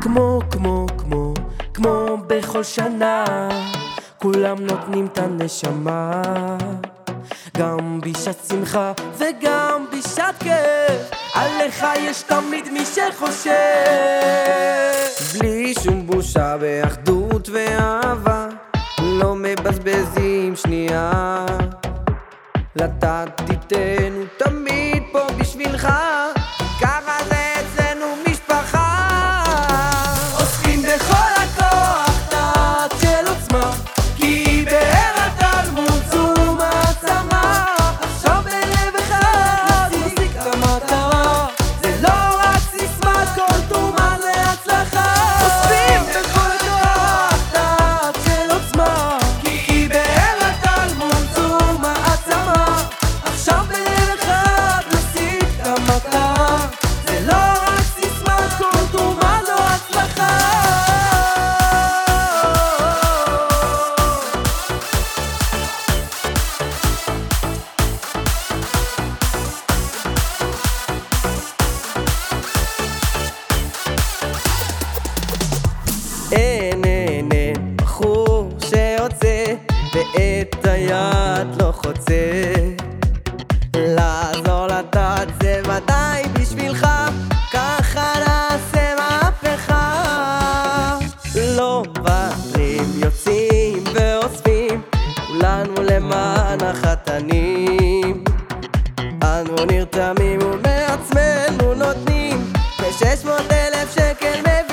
כמו, כמו, כמו, כמו בכל שנה כולם נותנים את הנשמה גם בשעת שמחה וגם בשעת כיף עליך יש תמיד מי שחושב. בלי שום בושה באחדות ואהבה לא מבזבזים שנייה. לתת תיתן הוא תמיד פה בשבילך ואת היד לא חוצה. לעזור לדת זה ודאי בשבילך ככה נעשה מהפכה. לא מבטלים, יוצאים ואוספים כולנו למען החתנים. אנו נרתמים ומעצמנו נותנים כשש מאות אלף שקל מבינים